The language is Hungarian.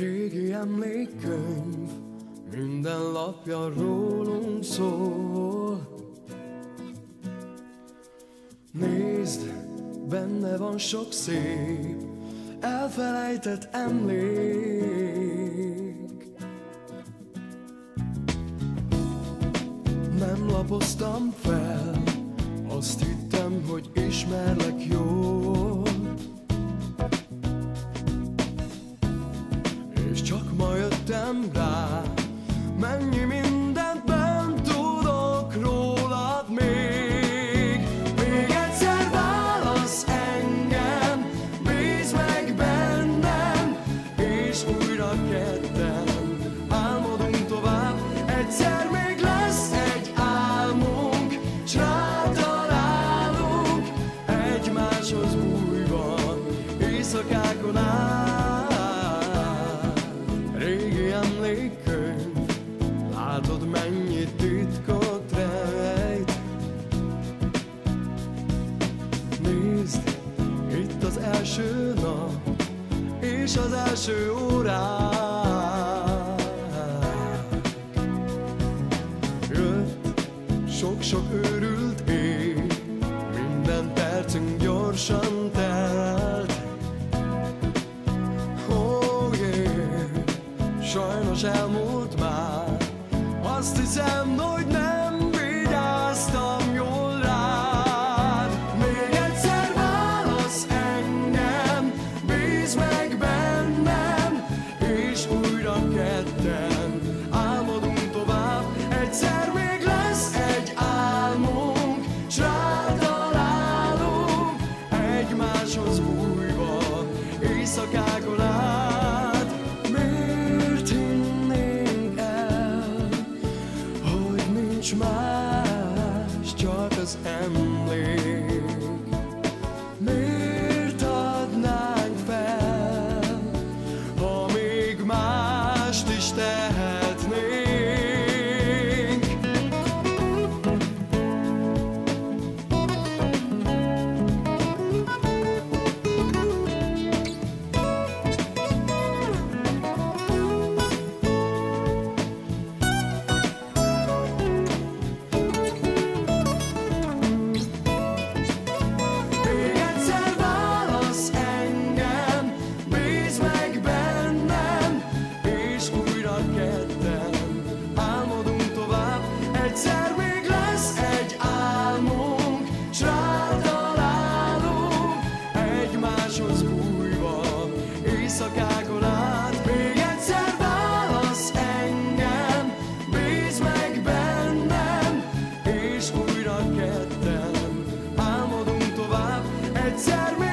Régi emlékkönyv, minden lapja rólunk szól. Nézd, benne van sok szép, elfelejtett emlék. Nem lapoztam fel, azt hittem, hogy ismerlek jól. Rá, mennyi mindent bent tudok rólad még. Még egyszer válasz engem, bízd meg bennem, és újra ketten álmodunk tovább. Egyszer még lesz egy álmunk, s rátalálunk egymáshoz bújva, éjszakákon át. Titkot rejt. Nézd, itt az első nap, és az első órák. Jött sok-sok őrült év, minden percünk gyorsan telt. Oh yeah, sajnos elmúlt már, azt hiszem, hogy nem vigyáztam jól rád. Még egyszer válasz engem, bízd meg bennem, és újra ketten álmodunk tovább. Egyszer még lesz egy álmunk, s rátalálunk egymáshoz bújva, éjszakákon nincs más, csak az ember. darme